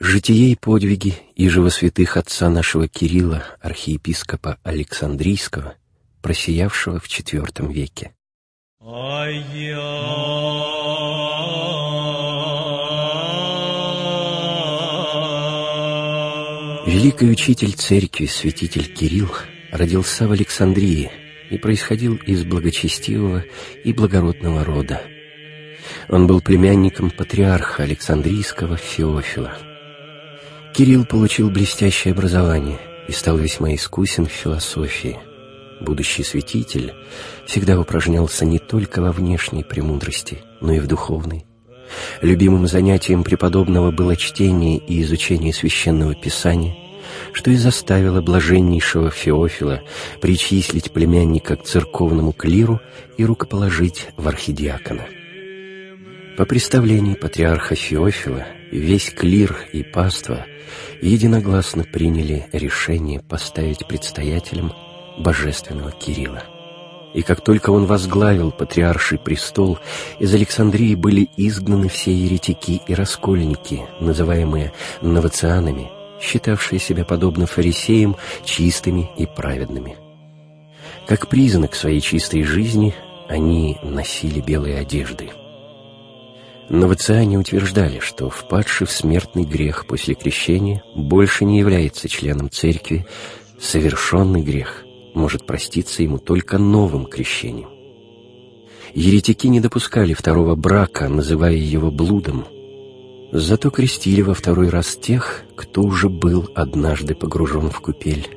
Житие и подвиги и святых отца нашего Кирилла, архиепископа Александрийского, просиявшего в IV веке. Великий учитель церкви, святитель Кирилл, родился в Александрии и происходил из благочестивого и благородного рода. Он был племянником патриарха Александрийского Феофила – Кирилл получил блестящее образование и стал весьма искусен в философии. Будущий святитель всегда упражнялся не только во внешней премудрости, но и в духовной. Любимым занятием преподобного было чтение и изучение священного писания, что и заставило блаженнейшего Феофила причислить племянника к церковному клиру и рукоположить в архидиакона. По представлению патриарха Феофила весь клир и паства единогласно приняли решение поставить предстоятелем божественного Кирилла. И как только он возглавил патриарший престол, из Александрии были изгнаны все еретики и раскольники, называемые новацианами, считавшие себя подобно фарисеям чистыми и праведными. Как признак своей чистой жизни они носили белые одежды – Новоциане утверждали, что впадший в смертный грех после крещения больше не является членом церкви, совершенный грех может проститься ему только новым крещением. Еретики не допускали второго брака, называя его блудом, зато крестили во второй раз тех, кто уже был однажды погружен в купель.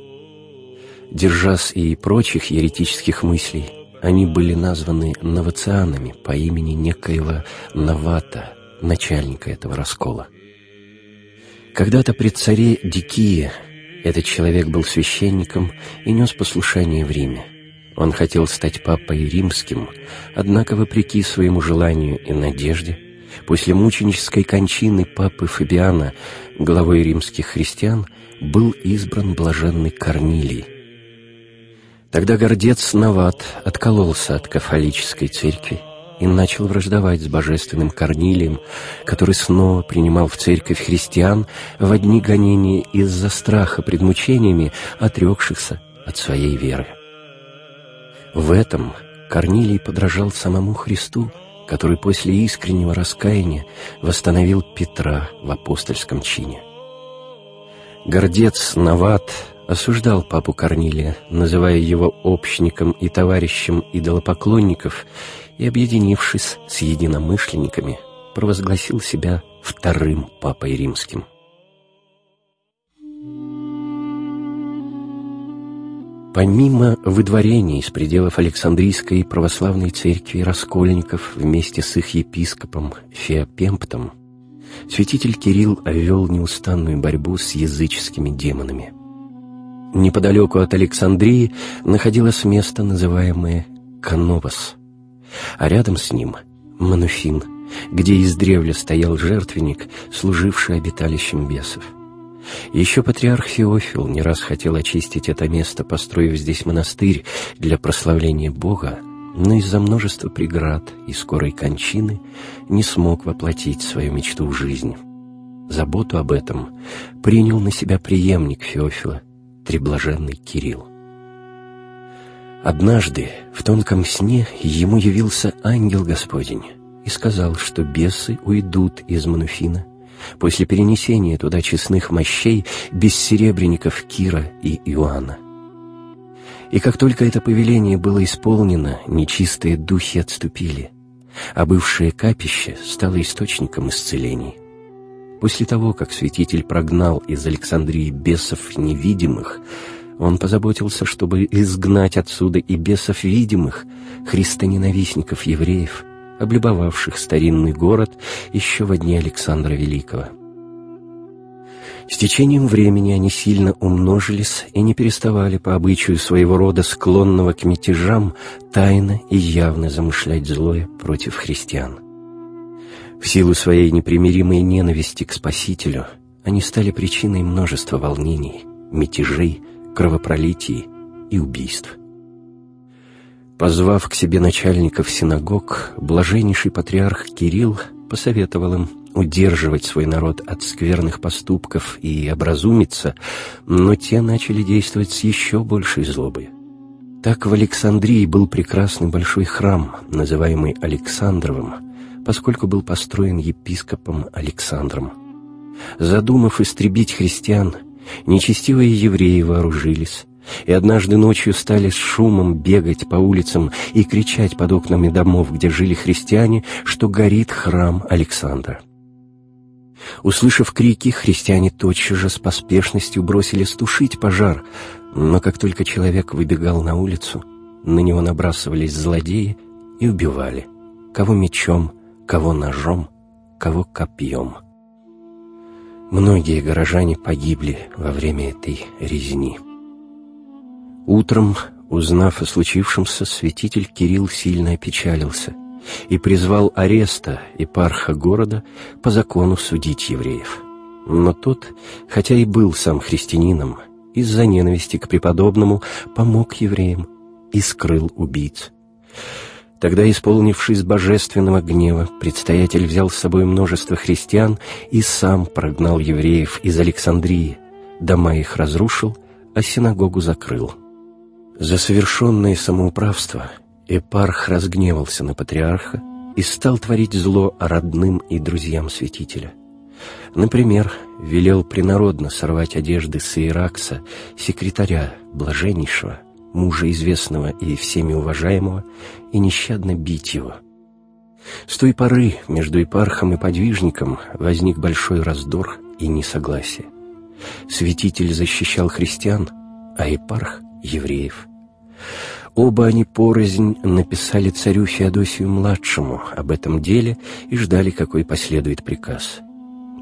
Держась и прочих еретических мыслей, они были названы новацианами по имени некоего Навата, начальника этого раскола. Когда-то при царе Дикие этот человек был священником и нес послушание в Риме. Он хотел стать папой римским, однако, вопреки своему желанию и надежде, после мученической кончины папы Фабиана, главой римских христиан, был избран блаженный Корнилий, Тогда гордец Нават откололся от кафолической церкви и начал враждовать с божественным Корнилием, который снова принимал в церковь христиан в одни гонения из-за страха пред мучениями, отрекшихся от своей веры. В этом Корнилий подражал самому Христу, который после искреннего раскаяния восстановил Петра в апостольском чине. Гордец Нават осуждал папу Корнилия, называя его общником и товарищем идолопоклонников, и, объединившись с единомышленниками, провозгласил себя вторым папой римским. Помимо выдворения из пределов Александрийской православной церкви раскольников вместе с их епископом Феопемптом, святитель Кирилл вел неустанную борьбу с языческими демонами. Неподалеку от Александрии находилось место, называемое Кановос, а рядом с ним — Мануфин, где издревле стоял жертвенник, служивший обиталищем бесов. Еще патриарх Феофил не раз хотел очистить это место, построив здесь монастырь для прославления Бога, но из-за множества преград и скорой кончины не смог воплотить свою мечту в жизнь. Заботу об этом принял на себя преемник Феофила, Треблаженный Кирилл. Однажды в тонком сне ему явился ангел Господень и сказал, что бесы уйдут из Мануфина после перенесения туда честных мощей бессеребренников Кира и Иоанна. И как только это повеление было исполнено, нечистые духи отступили, а бывшее капище стало источником исцелений. После того, как святитель прогнал из Александрии бесов невидимых, он позаботился, чтобы изгнать отсюда и бесов видимых, христоненавистников евреев, облюбовавших старинный город еще во дни Александра Великого. С течением времени они сильно умножились и не переставали по обычаю своего рода склонного к мятежам тайно и явно замышлять злое против христиан. В силу своей непримиримой ненависти к Спасителю они стали причиной множества волнений, мятежей, кровопролитий и убийств. Позвав к себе начальников синагог, блаженнейший патриарх Кирилл посоветовал им удерживать свой народ от скверных поступков и образумиться, но те начали действовать с еще большей злобой. Так в Александрии был прекрасный большой храм, называемый Александровым, поскольку был построен епископом Александром. Задумав истребить христиан, нечестивые евреи вооружились, и однажды ночью стали с шумом бегать по улицам и кричать под окнами домов, где жили христиане, что горит храм Александра. Услышав крики, христиане тотчас же с поспешностью бросились тушить пожар, но как только человек выбегал на улицу, на него набрасывались злодеи и убивали, кого мечом, кого ножом, кого копьем. Многие горожане погибли во время этой резни. Утром, узнав о случившемся, святитель Кирилл сильно опечалился и призвал ареста епарха города по закону судить евреев. Но тот, хотя и был сам христианином, из-за ненависти к преподобному помог евреям и скрыл убийц. Тогда, исполнившись божественного гнева, предстоятель взял с собой множество христиан и сам прогнал евреев из Александрии, дома их разрушил, а синагогу закрыл. За совершенное самоуправство Эпарх разгневался на патриарха и стал творить зло родным и друзьям святителя. Например, велел принародно сорвать одежды с секретаря блаженнейшего, мужа известного и всеми уважаемого, и нещадно бить его. С той поры между епархом и подвижником возник большой раздор и несогласие. Святитель защищал христиан, а епарх — евреев. Оба они порознь написали царю Феодосию-младшему об этом деле и ждали, какой последует приказ.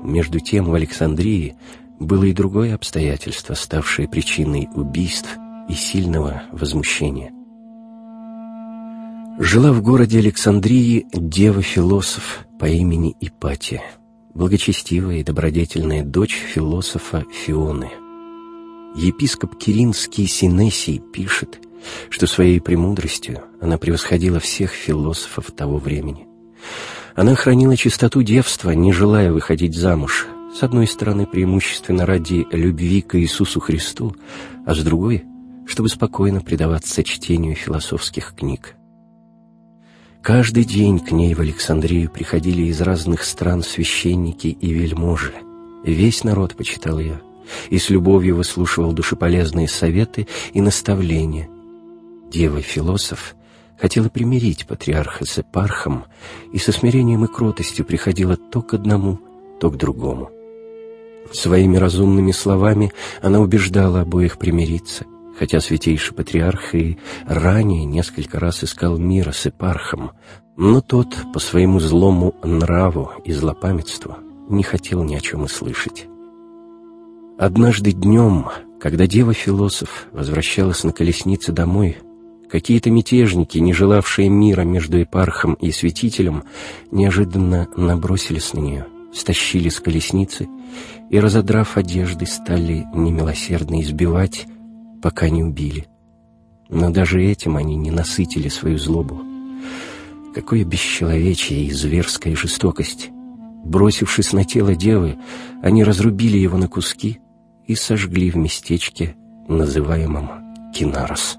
Между тем в Александрии было и другое обстоятельство, ставшее причиной убийств и сильного возмущения. Жила в городе Александрии дева-философ по имени Ипатия, благочестивая и добродетельная дочь философа Фионы – Епископ Киринский Синесий пишет, что своей премудростью она превосходила всех философов того времени. Она хранила чистоту девства, не желая выходить замуж, с одной стороны преимущественно ради любви к Иисусу Христу, а с другой — чтобы спокойно предаваться чтению философских книг. Каждый день к ней в Александрию приходили из разных стран священники и вельможи. Весь народ почитал ее — и с любовью выслушивал душеполезные советы и наставления. Дева-философ хотела примирить патриарха с эпархом и со смирением и кротостью приходила то к одному, то к другому. Своими разумными словами она убеждала обоих примириться, хотя святейший патриарх и ранее несколько раз искал мира с эпархом, но тот по своему злому нраву и злопамятству не хотел ни о чем и слышать. Однажды днем, когда дева-философ возвращалась на колеснице домой, какие-то мятежники, не желавшие мира между епархом и святителем, неожиданно набросились на нее, стащили с колесницы и, разодрав одежды, стали немилосердно избивать, пока не убили. Но даже этим они не насытили свою злобу. Какое бесчеловечие и зверская жестокость! Бросившись на тело девы, они разрубили его на куски — и сожгли в местечке, называемом Кинарос.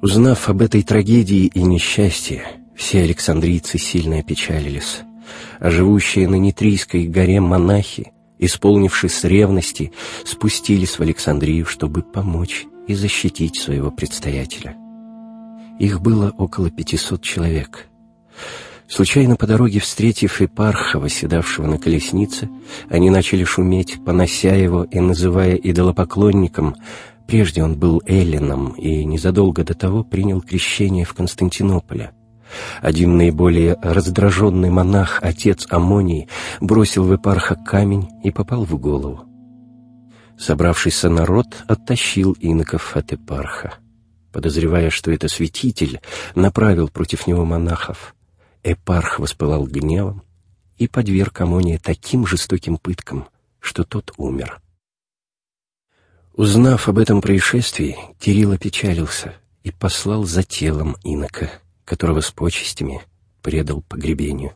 Узнав об этой трагедии и несчастье, все александрийцы сильно опечалились, а живущие на Нитрийской горе монахи, исполнившись ревности, спустились в Александрию, чтобы помочь и защитить своего предстоятеля. Их было около пятисот человек. Случайно по дороге встретив епарха, восседавшего на колеснице, они начали шуметь, понося его и называя идолопоклонником. Прежде он был эллином и незадолго до того принял крещение в Константинополе. Один наиболее раздраженный монах, отец Амоний, бросил в епарха камень и попал в голову. Собравшийся народ оттащил иноков от епарха. Подозревая, что это святитель, направил против него монахов — Эпарх воспылал гневом и подверг Амония таким жестоким пыткам, что тот умер. Узнав об этом происшествии, Кирилл опечалился и послал за телом инока, которого с почестями предал погребению.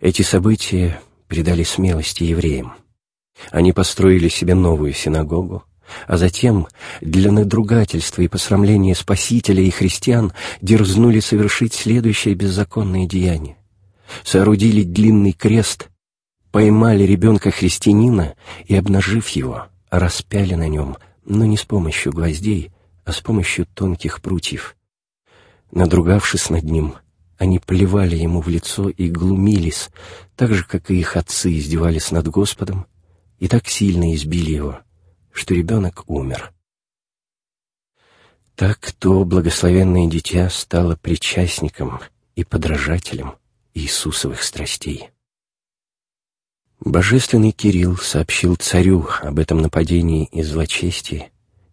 Эти события придали смелости евреям. Они построили себе новую синагогу, а затем для надругательства и посрамления Спасителя и христиан дерзнули совершить следующее беззаконное деяние. Соорудили длинный крест, поймали ребенка-христианина и, обнажив его, распяли на нем, но не с помощью гвоздей, а с помощью тонких прутьев. Надругавшись над ним, они плевали ему в лицо и глумились, так же, как и их отцы издевались над Господом, и так сильно избили его, что ребенок умер. Так то благословенное дитя стало причастником и подражателем Иисусовых страстей. Божественный Кирилл сообщил царю об этом нападении и злочестии,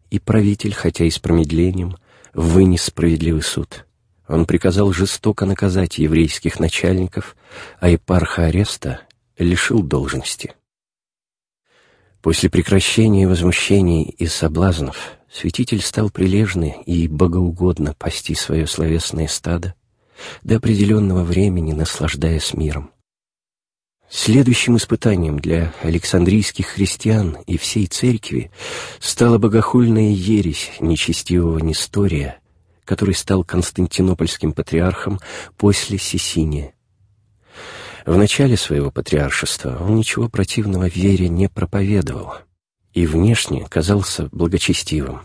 и правитель, хотя и с промедлением, вынес справедливый суд. Он приказал жестоко наказать еврейских начальников, а епарха ареста лишил должности. После прекращения возмущений и соблазнов святитель стал прилежно и богоугодно пасти свое словесное стадо, до определенного времени наслаждаясь миром. Следующим испытанием для александрийских христиан и всей церкви стала богохульная ересь нечестивого Нестория, который стал константинопольским патриархом после Сесиния. В начале своего патриаршества он ничего противного вере не проповедовал и внешне казался благочестивым.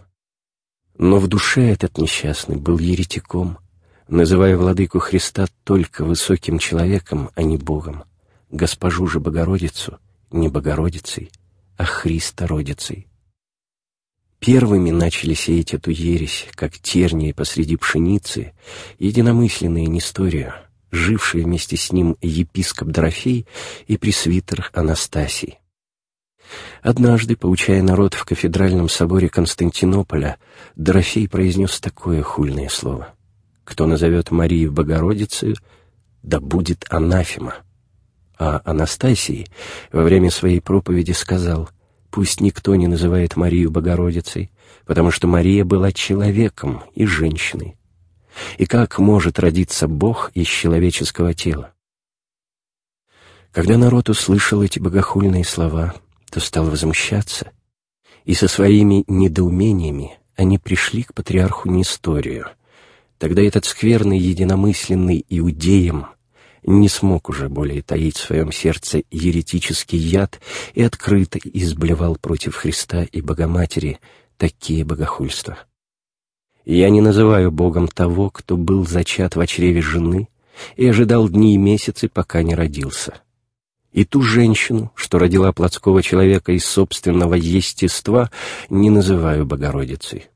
Но в душе этот несчастный был еретиком, называя владыку Христа только высоким человеком, а не Богом госпожу же Богородицу не Богородицей, а Христородицей. Первыми начали сеять эту ересь, как тернии посреди пшеницы, единомысленные Несторию, жившие вместе с ним епископ Дорофей и пресвитер Анастасий. Однажды, поучая народ в кафедральном соборе Константинополя, Дорофей произнес такое хульное слово. «Кто назовет Марию Богородицей, да будет анафема» а Анастасии во время своей проповеди сказал, «Пусть никто не называет Марию Богородицей, потому что Мария была человеком и женщиной. И как может родиться Бог из человеческого тела?» Когда народ услышал эти богохульные слова, то стал возмущаться, и со своими недоумениями они пришли к патриарху Несторию. Тогда этот скверный единомысленный иудеям не смог уже более таить в своем сердце еретический яд и открыто изблевал против Христа и Богоматери такие богохульства. Я не называю Богом того, кто был зачат в чреве жены и ожидал дни и месяцы, пока не родился. И ту женщину, что родила плотского человека из собственного естества, не называю Богородицей.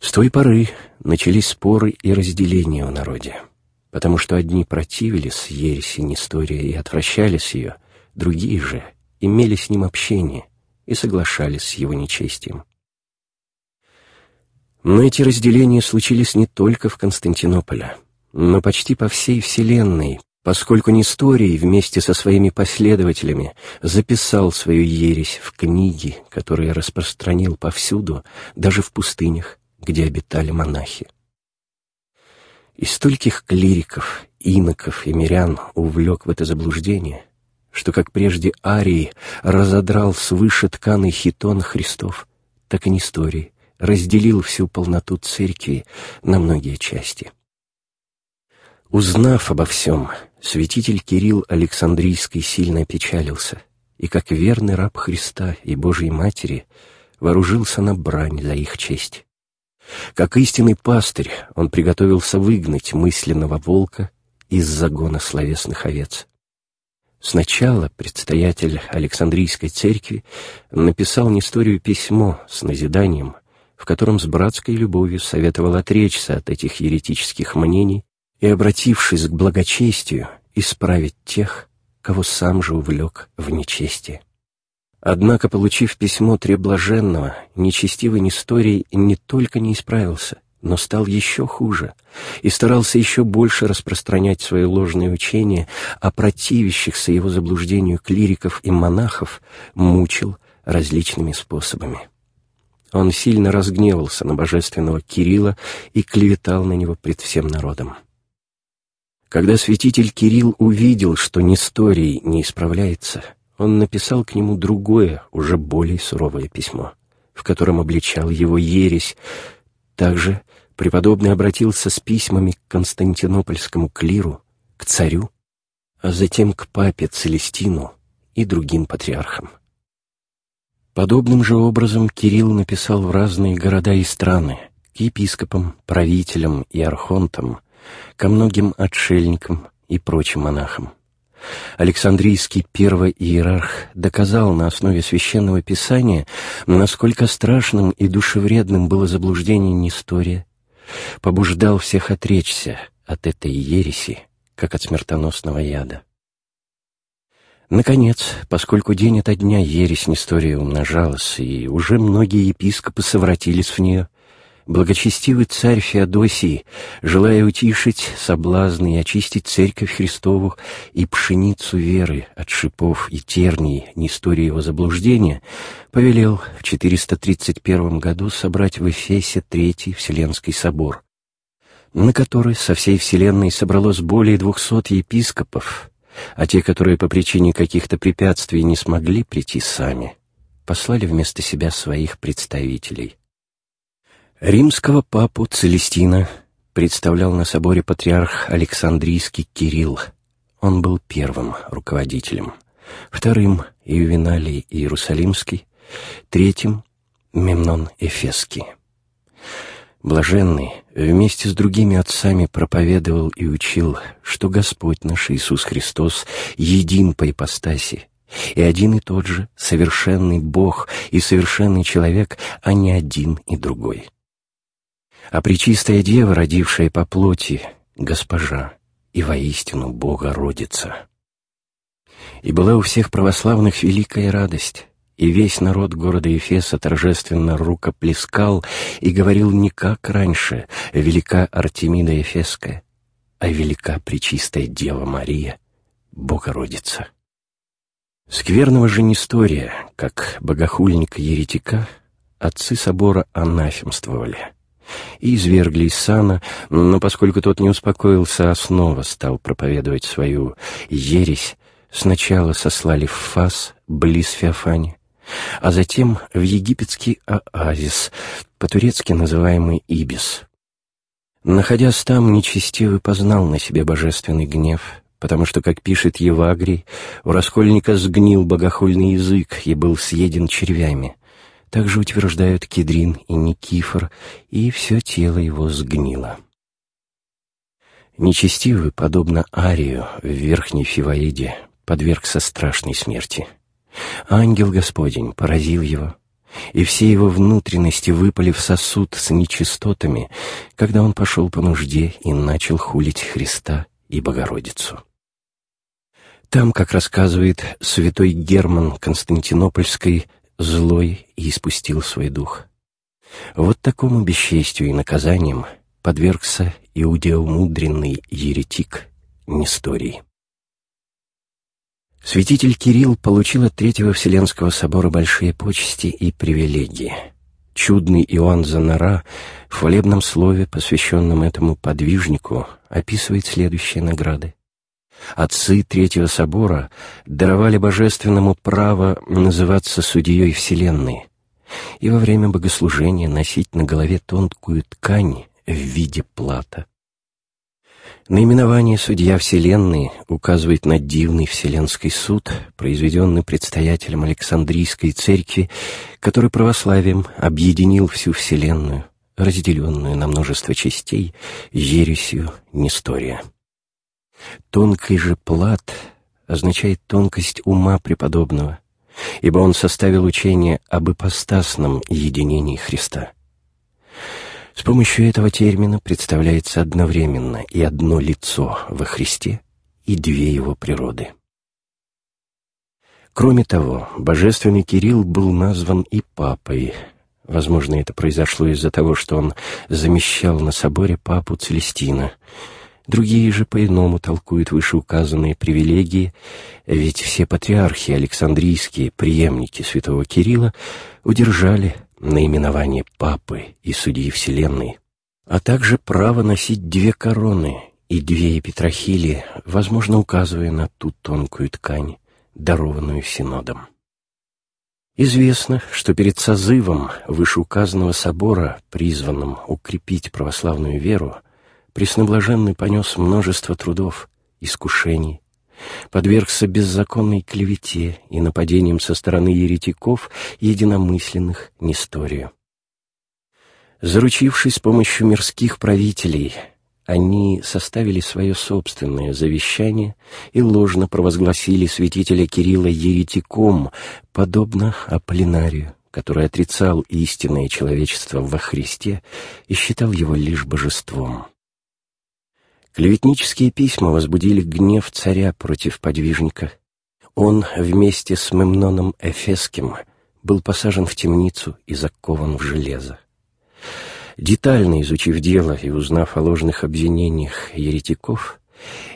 С той поры начались споры и разделения в народе потому что одни противились ереси Нестория и отвращались ее, другие же имели с ним общение и соглашались с его нечестием. Но эти разделения случились не только в Константинополе, но почти по всей Вселенной, поскольку Несторий вместе со своими последователями записал свою ересь в книги, которые распространил повсюду, даже в пустынях, где обитали монахи. И стольких клириков, иноков и мирян увлек в это заблуждение, что, как прежде Арии разодрал свыше тканый хитон Христов, так и Несторий разделил всю полноту церкви на многие части. Узнав обо всем, святитель Кирилл Александрийский сильно опечалился, и, как верный раб Христа и Божьей Матери, вооружился на брань за их честь. Как истинный пастырь, он приготовился выгнать мысленного волка из загона словесных овец. Сначала предстоятель Александрийской церкви написал Несторию письмо с назиданием, в котором с братской любовью советовал отречься от этих еретических мнений и, обратившись к благочестию, исправить тех, кого сам же увлек в нечестие. Однако, получив письмо Треблаженного, нечестивый Несторий не только не исправился, но стал еще хуже и старался еще больше распространять свои ложные учения, а противящихся его заблуждению клириков и монахов мучил различными способами. Он сильно разгневался на божественного Кирилла и клеветал на него пред всем народом. Когда святитель Кирилл увидел, что Несторий не исправляется, он написал к нему другое, уже более суровое письмо, в котором обличал его ересь. Также преподобный обратился с письмами к константинопольскому клиру, к царю, а затем к папе Целестину и другим патриархам. Подобным же образом Кирилл написал в разные города и страны, к епископам, правителям и архонтам, ко многим отшельникам и прочим монахам. Александрийский первый иерарх доказал на основе священного писания, насколько страшным и душевредным было заблуждение Нестория, побуждал всех отречься от этой ереси, как от смертоносного яда. Наконец, поскольку день ото дня ересь Нестория умножалась, и уже многие епископы совратились в нее, благочестивый царь Феодосий, желая утишить соблазны и очистить церковь Христову и пшеницу веры от шипов и терний Несториева заблуждения, повелел в 431 году собрать в Эфесе Третий Вселенский собор, на который со всей Вселенной собралось более двухсот епископов, а те, которые по причине каких-то препятствий не смогли прийти сами, послали вместо себя своих представителей. Римского папу Целестина представлял на соборе патриарх Александрийский Кирилл. Он был первым руководителем, вторым — Ювеналий Иерусалимский, третьим — Мемнон Эфесский. Блаженный вместе с другими отцами проповедовал и учил, что Господь наш Иисус Христос един по ипостаси, и один и тот же совершенный Бог и совершенный человек, а не один и другой. А Пречистая Дева, родившая по плоти, Госпожа и воистину Бога родится. И была у всех православных великая радость, и весь народ города Ефеса торжественно рукоплескал и говорил не как раньше «Велика Артемида Ефесская», а «Велика Пречистая Дева Мария, Богородица». Скверного же Нестория, как богохульника-еретика, отцы собора анафемствовали и извергли из сана, но поскольку тот не успокоился, а снова стал проповедовать свою ересь, сначала сослали в Фас, близ Феофани, а затем в египетский оазис, по-турецки называемый Ибис. Находясь там, нечестивый познал на себе божественный гнев, потому что, как пишет Евагрий, у раскольника сгнил богохульный язык и был съеден червями. Также утверждают Кедрин и Никифор, и все тело его сгнило. Нечестивый, подобно Арию в Верхней Фиваиде, подвергся страшной смерти — Ангел Господень поразил его, и все его внутренности выпали в сосуд с нечистотами, когда он пошел по нужде и начал хулить Христа и Богородицу. Там, как рассказывает святой Герман Константинопольский, злой и испустил свой дух. Вот такому бесчестию и наказанием подвергся иудеомудренный еретик Несторий. Святитель Кирилл получил от Третьего Вселенского собора большие почести и привилегии. Чудный Иоанн Занара в хвалебном слове, посвященном этому подвижнику, описывает следующие награды. Отцы Третьего Собора даровали божественному право называться судьей Вселенной и во время богослужения носить на голове тонкую ткань в виде плата. Наименование «Судья Вселенной» указывает на дивный Вселенский суд, произведенный предстоятелем Александрийской церкви, который православием объединил всю Вселенную, разделенную на множество частей, ересью Нестория. Тонкий же плат означает тонкость ума преподобного, ибо он составил учение об ипостасном единении Христа. С помощью этого термина представляется одновременно и одно лицо во Христе, и две его природы. Кроме того, божественный Кирилл был назван и папой. Возможно, это произошло из-за того, что он замещал на соборе папу Целестина. Другие же по-иному толкуют вышеуказанные привилегии, ведь все патриархи Александрийские, преемники святого Кирилла, удержали наименование Папы и Судьи Вселенной, а также право носить две короны и две епитрахили, возможно, указывая на ту тонкую ткань, дарованную Синодом. Известно, что перед созывом вышеуказанного собора, призванным укрепить православную веру, Пресноблаженный понес множество трудов, искушений, подвергся беззаконной клевете и нападениям со стороны еретиков, единомысленных Несторию. Заручившись помощью мирских правителей, они составили свое собственное завещание и ложно провозгласили святителя Кирилла еретиком, подобно Аполлинарию, который отрицал истинное человечество во Христе и считал его лишь божеством. Клеветнические письма возбудили гнев царя против подвижника. Он вместе с Мемноном Эфесским был посажен в темницу и закован в железо. Детально изучив дело и узнав о ложных обвинениях еретиков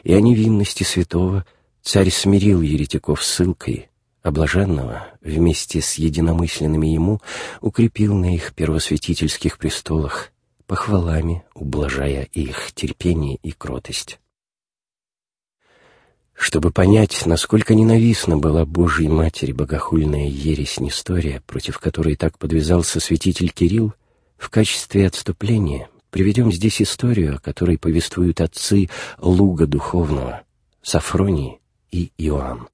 и о невинности святого, царь смирил еретиков ссылкой, а блаженного вместе с единомысленными ему укрепил на их первосвятительских престолах, похвалами ублажая их терпение и кротость. Чтобы понять, насколько ненавистна была Божьей Матери богохульная ересь Нестория, против которой так подвязался святитель Кирилл, в качестве отступления приведем здесь историю, о которой повествуют отцы Луга Духовного, Сафроний и Иоанн.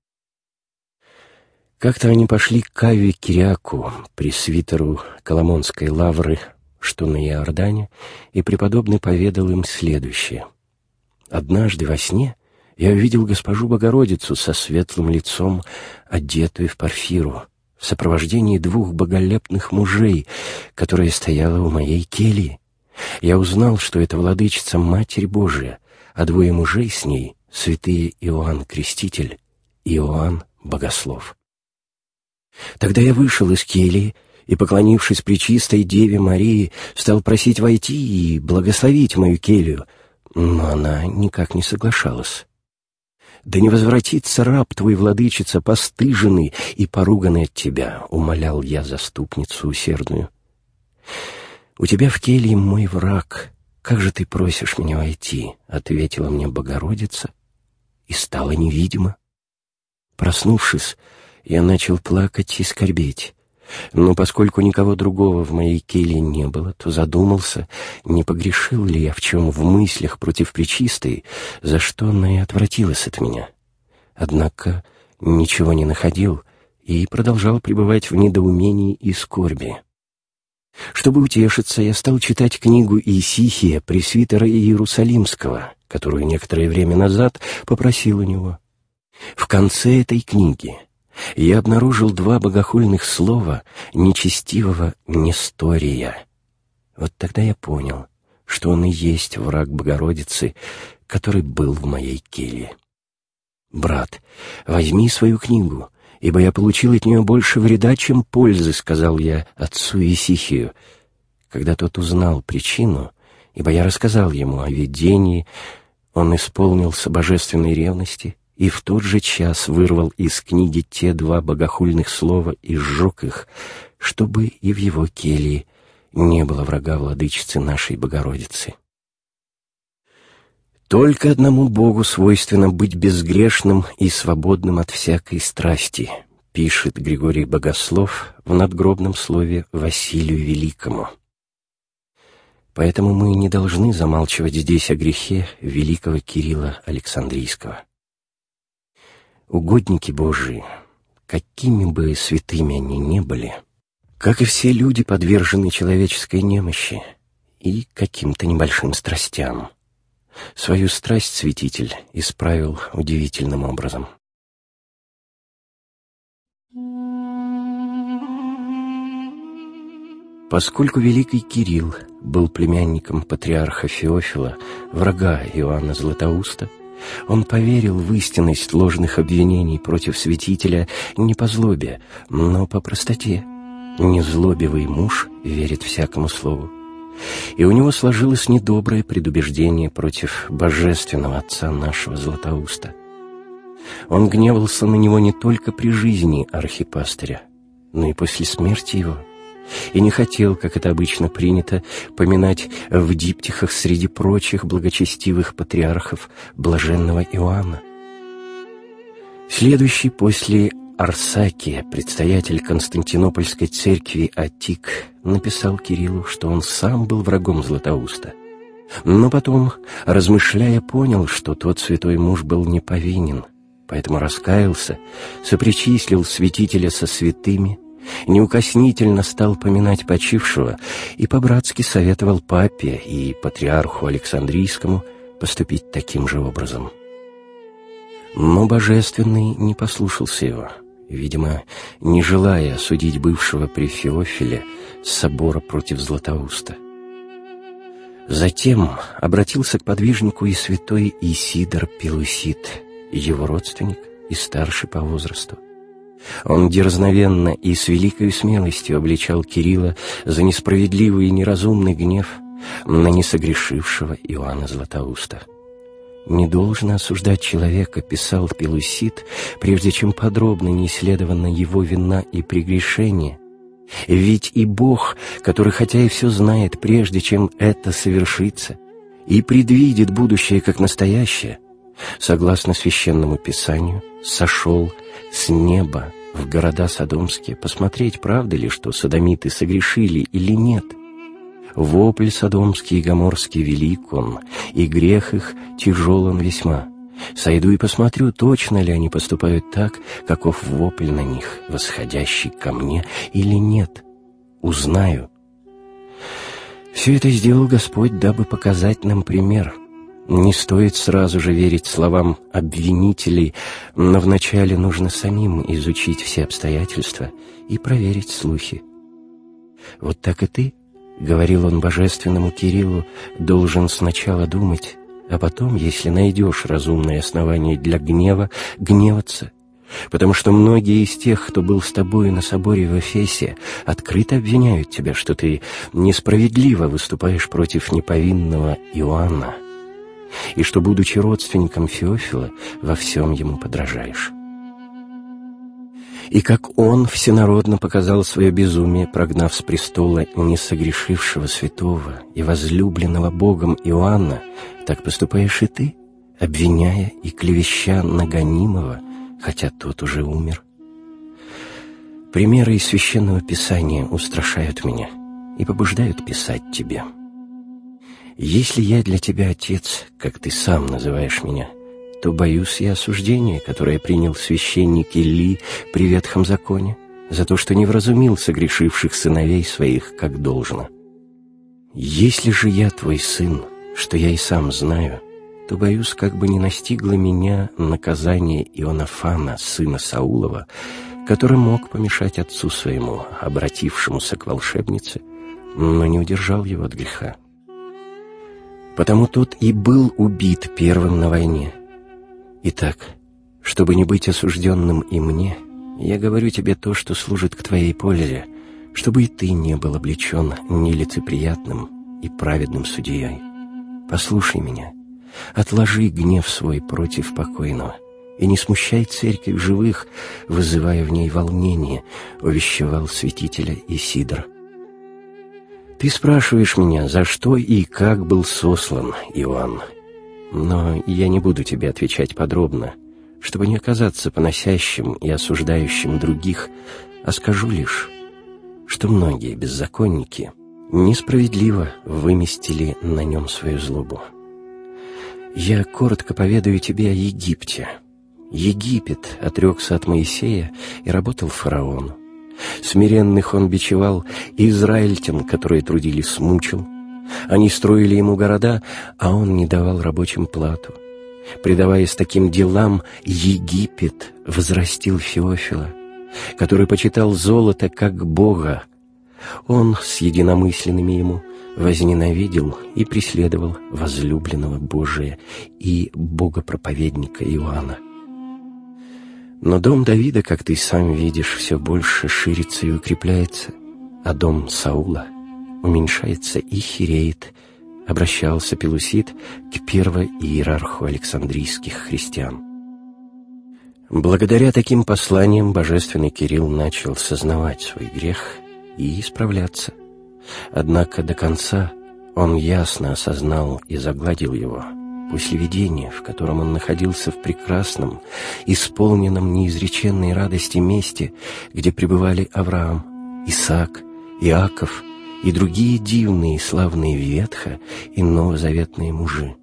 Как-то они пошли к Каве Кириаку, пресвитеру Коломонской лавры, что на Иордане, и преподобный поведал им следующее. «Однажды во сне я увидел госпожу Богородицу со светлым лицом, одетую в парфиру, в сопровождении двух боголепных мужей, которая стояла у моей кельи. Я узнал, что это владычица Матерь Божия, а двое мужей с ней — святые Иоанн Креститель и Иоанн Богослов. Тогда я вышел из кельи и, поклонившись Пречистой Деве Марии, стал просить войти и благословить мою келью, но она никак не соглашалась. Да не возвратится раб твой, владычица, постыженный и поруганный от тебя, — умолял я заступницу усердную. У тебя в келье мой враг, как же ты просишь меня войти? — ответила мне Богородица и стала невидима. Проснувшись, я начал плакать и скорбеть. Но поскольку никого другого в моей келье не было, то задумался, не погрешил ли я в чем в мыслях против Пречистой, за что она и отвратилась от меня. Однако ничего не находил и продолжал пребывать в недоумении и скорби. Чтобы утешиться, я стал читать книгу Исихия, пресвитера Иерусалимского, которую некоторое время назад попросил у него. В конце этой книги я обнаружил два богохульных слова нечестивого Нестория. Вот тогда я понял, что он и есть враг Богородицы, который был в моей келье. «Брат, возьми свою книгу, ибо я получил от нее больше вреда, чем пользы», — сказал я отцу Исихию. Когда тот узнал причину, ибо я рассказал ему о видении, он исполнился божественной ревности и в тот же час вырвал из книги те два богохульных слова и сжег их, чтобы и в его келье не было врага владычицы нашей Богородицы. Только одному Богу свойственно быть безгрешным и свободным от всякой страсти, пишет Григорий Богослов в надгробном слове Василию Великому. Поэтому мы не должны замалчивать здесь о грехе великого Кирилла Александрийского угодники Божии, какими бы святыми они ни были, как и все люди, подвержены человеческой немощи и каким-то небольшим страстям. Свою страсть святитель исправил удивительным образом. Поскольку великий Кирилл был племянником патриарха Феофила, врага Иоанна Златоуста, он поверил в истинность ложных обвинений против святителя не по злобе, но по простоте. Незлобивый муж верит всякому слову. И у него сложилось недоброе предубеждение против божественного отца нашего Златоуста. Он гневался на него не только при жизни архипастыря, но и после смерти его. И не хотел, как это обычно принято, поминать в диптихах среди прочих благочестивых патриархов блаженного Иоанна. Следующий после Арсакия, предстоятель Константинопольской церкви Атик, написал Кириллу, что он сам был врагом Златоуста. Но потом, размышляя, понял, что тот святой муж был не повинен, поэтому раскаялся, сопричислил святителя со святыми, неукоснительно стал поминать почившего и по-братски советовал папе и патриарху Александрийскому поступить таким же образом. Но Божественный не послушался его, видимо, не желая осудить бывшего при Феофиле собора против Златоуста. Затем обратился к подвижнику и святой Исидор Пелусит, его родственник и старший по возрасту. Он дерзновенно и с великой смелостью обличал Кирилла за несправедливый и неразумный гнев на несогрешившего Иоанна Златоуста. «Не должно осуждать человека», — писал Пелусит, прежде чем подробно не исследована его вина и прегрешение. Ведь и Бог, который хотя и все знает, прежде чем это совершится, и предвидит будущее как настоящее, согласно священному писанию, сошел с неба в города Содомские посмотреть, правда ли, что содомиты согрешили или нет — Вопль содомский и гоморский велик он, и грех их тяжел весьма. Сойду и посмотрю, точно ли они поступают так, каков вопль на них, восходящий ко мне, или нет. Узнаю. Все это сделал Господь, дабы показать нам пример. Не стоит сразу же верить словам обвинителей, но вначале нужно самим изучить все обстоятельства и проверить слухи. Вот так и ты — говорил он божественному Кириллу, — должен сначала думать, а потом, если найдешь разумное основание для гнева, гневаться. Потому что многие из тех, кто был с тобой на соборе в Эфесе, открыто обвиняют тебя, что ты несправедливо выступаешь против неповинного Иоанна, и что, будучи родственником Феофила, во всем ему подражаешь и как он всенародно показал свое безумие, прогнав с престола несогрешившего святого и возлюбленного Богом Иоанна, так поступаешь и ты, обвиняя и клевеща нагонимого, хотя тот уже умер. Примеры из Священного Писания устрашают меня и побуждают писать тебе. Если я для тебя отец, как ты сам называешь меня, то боюсь я осуждения, которое принял священник Или при Ветхом Законе, за то, что не вразумил согрешивших сыновей своих, как должно. Если же я твой сын, что я и сам знаю, то боюсь, как бы не настигло меня наказание Ионафана, сына Саулова, который мог помешать отцу своему, обратившемуся к волшебнице, но не удержал его от греха. Потому тот и был убит первым на войне, Итак, чтобы не быть осужденным и мне, я говорю тебе то, что служит к твоей пользе, чтобы и ты не был облечен нелицеприятным и праведным судьей. Послушай меня, отложи гнев свой против покойного и не смущай церковь живых, вызывая в ней волнение, увещевал святителя Исидор. Ты спрашиваешь меня, за что и как был сослан Иоанн, но я не буду тебе отвечать подробно, чтобы не оказаться поносящим и осуждающим других, а скажу лишь, что многие беззаконники несправедливо выместили на нем свою злобу. Я коротко поведаю тебе о Египте. Египет отрекся от Моисея и работал фараону. Смиренных он бичевал, и израильтян, которые трудились, смучил — они строили ему города, а он не давал рабочим плату. Предаваясь таким делам, Египет возрастил Феофила, который почитал золото как Бога. Он с единомысленными ему возненавидел и преследовал возлюбленного Божия и богопроповедника Иоанна. Но дом Давида, как ты сам видишь, все больше ширится и укрепляется, а дом Саула — уменьшается и хереет, обращался Пелусит к первоиерарху Александрийских христиан. Благодаря таким посланиям божественный Кирилл начал сознавать свой грех и исправляться. Однако до конца он ясно осознал и загладил его после видения, в котором он находился в прекрасном, исполненном неизреченной радости месте, где пребывали Авраам, Исаак, Иаков и другие дивные и славные ветхо и новозаветные мужи.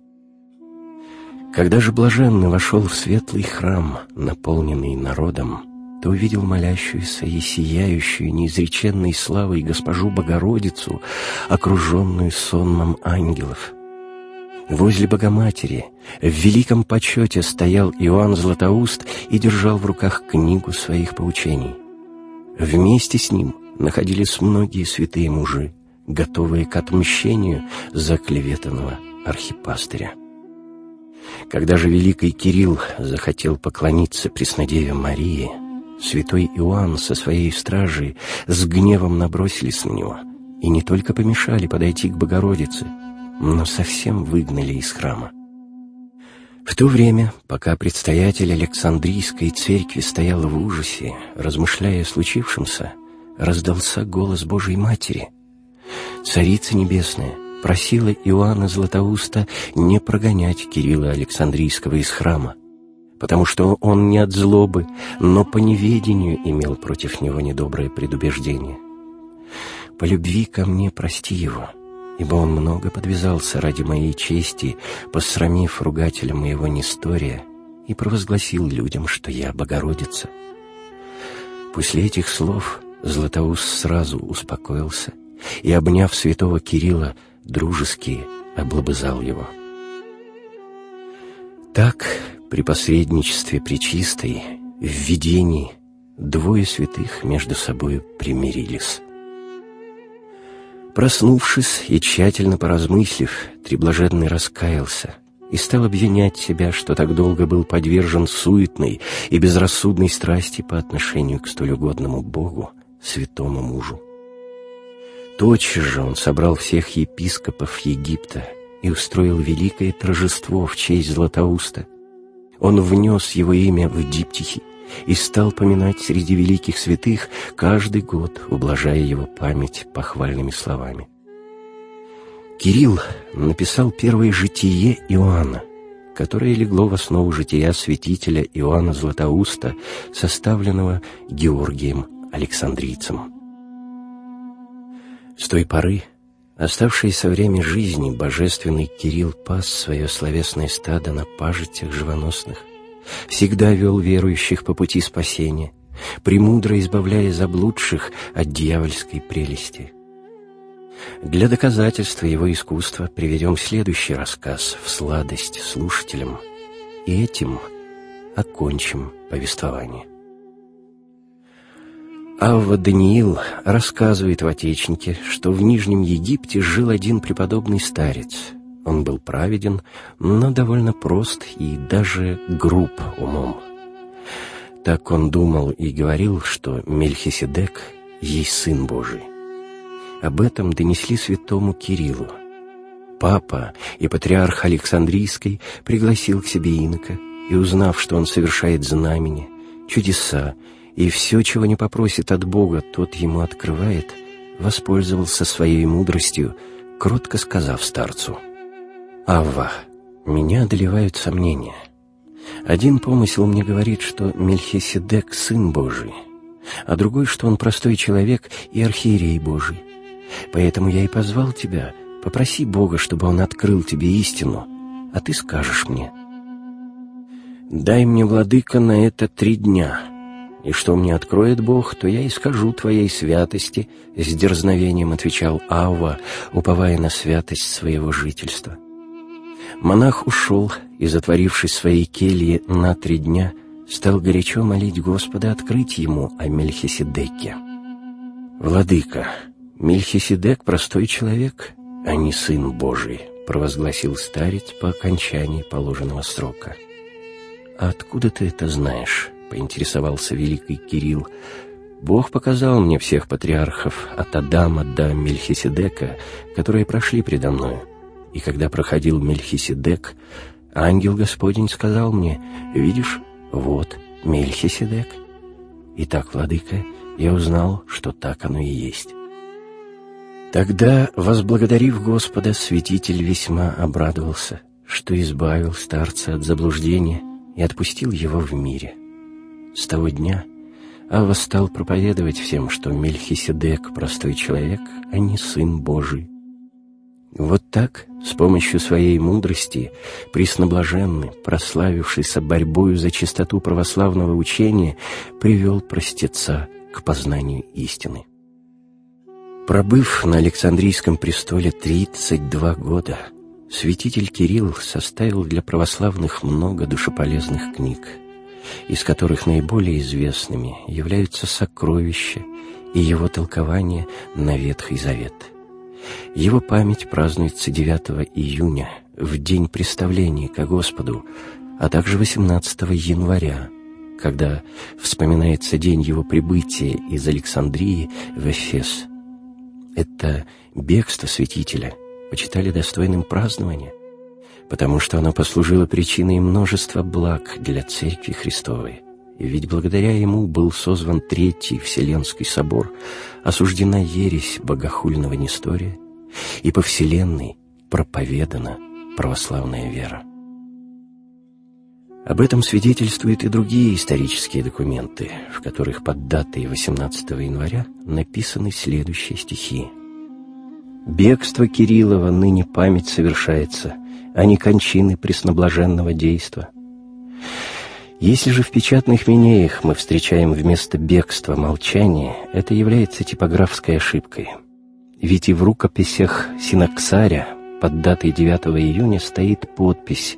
Когда же блаженный вошел в светлый храм, наполненный народом, то увидел молящуюся и сияющую неизреченной славой госпожу Богородицу, окруженную сонмом ангелов. Возле Богоматери в великом почете стоял Иоанн Златоуст и держал в руках книгу своих поучений. Вместе с ним находились многие святые мужи, готовые к отмщению за клеветанного архипастыря. Когда же великий Кирилл захотел поклониться Преснодеве Марии, святой Иоанн со своей стражей с гневом набросились на него и не только помешали подойти к Богородице, но совсем выгнали из храма. В то время, пока предстоятель Александрийской церкви стоял в ужасе, размышляя о случившемся, раздался голос Божьей Матери. «Царица Небесная, просила Иоанна Златоуста не прогонять Кирилла Александрийского из храма, потому что он не от злобы, но по неведению имел против него недоброе предубеждение. По любви ко мне прости его, ибо он много подвязался ради моей чести, посрамив ругателя моего Нестория, и провозгласил людям, что я Богородица. После этих слов Златоуст сразу успокоился и, обняв святого Кирилла, дружески облобызал его. Так, при посредничестве Пречистой, в видении, двое святых между собой примирились. Проснувшись и тщательно поразмыслив, Треблаженный раскаялся и стал обвинять себя, что так долго был подвержен суетной и безрассудной страсти по отношению к столь угодному Богу, святому мужу. Тотчас же он собрал всех епископов Египта и устроил великое торжество в честь Златоуста. Он внес его имя в диптихи и стал поминать среди великих святых каждый год, ублажая его память похвальными словами. Кирилл написал первое житие Иоанна, которое легло в основу жития святителя Иоанна Златоуста, составленного Георгием Александрийцем. С той поры оставшееся время жизни божественный Кирилл пас свое словесное стадо на пажитях живоносных, всегда вел верующих по пути спасения, премудро избавляя заблудших от дьявольской прелести. Для доказательства его искусства приведем следующий рассказ в сладость слушателям, и этим окончим повествование. Авва Даниил рассказывает в Отечнике, что в Нижнем Египте жил один преподобный старец. Он был праведен, но довольно прост и даже груб умом. Так он думал и говорил, что Мельхиседек есть Сын Божий. Об этом донесли святому Кириллу. Папа и патриарх Александрийской пригласил к себе инока, и, узнав, что он совершает знамения, чудеса и все, чего не попросит от Бога, тот ему открывает, воспользовался своей мудростью, кротко сказав старцу, «Авва, меня одолевают сомнения. Один помысел мне говорит, что Мельхиседек — сын Божий, а другой, что он простой человек и архиерей Божий. Поэтому я и позвал тебя, попроси Бога, чтобы он открыл тебе истину, а ты скажешь мне». «Дай мне, владыка, на это три дня», и что мне откроет Бог, то я и скажу твоей святости, — с дерзновением отвечал Авва, уповая на святость своего жительства. Монах ушел и, затворившись в своей келье на три дня, стал горячо молить Господа открыть ему о Мельхиседеке. «Владыка, Мельхиседек — простой человек, а не сын Божий», — провозгласил старец по окончании положенного срока. «А откуда ты это знаешь?» — поинтересовался великий Кирилл. «Бог показал мне всех патриархов, от Адама до Мельхиседека, которые прошли предо мною. И когда проходил Мельхиседек, ангел Господень сказал мне, «Видишь, вот Мельхиседек». Итак, владыка, я узнал, что так оно и есть. Тогда, возблагодарив Господа, святитель весьма обрадовался, что избавил старца от заблуждения и отпустил его в мире. С того дня Ава стал проповедовать всем, что Мельхиседек — простой человек, а не сын Божий. Вот так, с помощью своей мудрости, пресноблаженный, прославившийся борьбою за чистоту православного учения, привел простеца к познанию истины. Пробыв на Александрийском престоле 32 года, святитель Кирилл составил для православных много душеполезных книг, из которых наиболее известными являются «Сокровища» и его толкование на Ветхий Завет – его память празднуется 9 июня, в день представления ко Господу, а также 18 января, когда вспоминается день его прибытия из Александрии в Эфес. Это бегство святителя почитали достойным празднования, потому что оно послужило причиной множества благ для Церкви Христовой. Ведь благодаря ему был созван Третий Вселенский собор, осуждена ересь богохульного Нестория, и по Вселенной проповедана православная вера. Об этом свидетельствуют и другие исторические документы, в которых под датой 18 января написаны следующие стихи. «Бегство Кириллова ныне память совершается, а не кончины пресноблаженного действа. Если же в печатных минеях мы встречаем вместо бегства молчание, это является типографской ошибкой. Ведь и в рукописях Синаксаря под датой 9 июня стоит подпись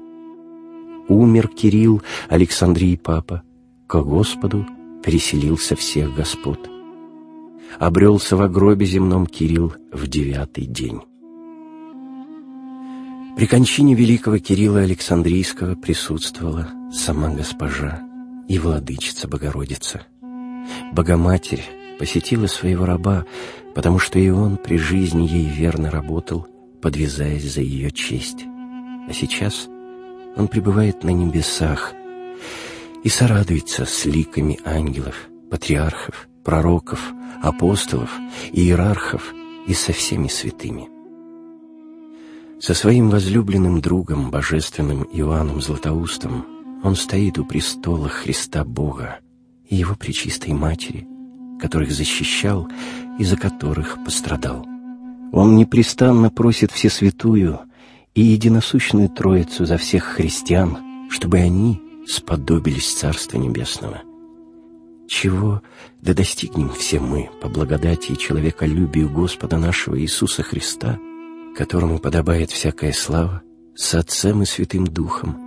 «Умер Кирилл, Александрий Папа, ко Господу переселился всех Господ. Обрелся в гробе земном Кирилл в девятый день». При кончине великого Кирилла Александрийского присутствовала сама госпожа и владычица Богородица. Богоматерь посетила своего раба, потому что и он при жизни ей верно работал, подвязаясь за ее честь. А сейчас он пребывает на небесах и сорадуется с ликами ангелов, патриархов, пророков, апостолов, иерархов и со всеми святыми со своим возлюбленным другом, божественным Иоанном Златоустом, он стоит у престола Христа Бога и Его Пречистой Матери, которых защищал и за которых пострадал. Он непрестанно просит Всесвятую и Единосущную Троицу за всех христиан, чтобы они сподобились Царства Небесного. Чего да достигнем все мы по благодати и человеколюбию Господа нашего Иисуса Христа — которому подобает всякая слава, с Отцем и Святым Духом,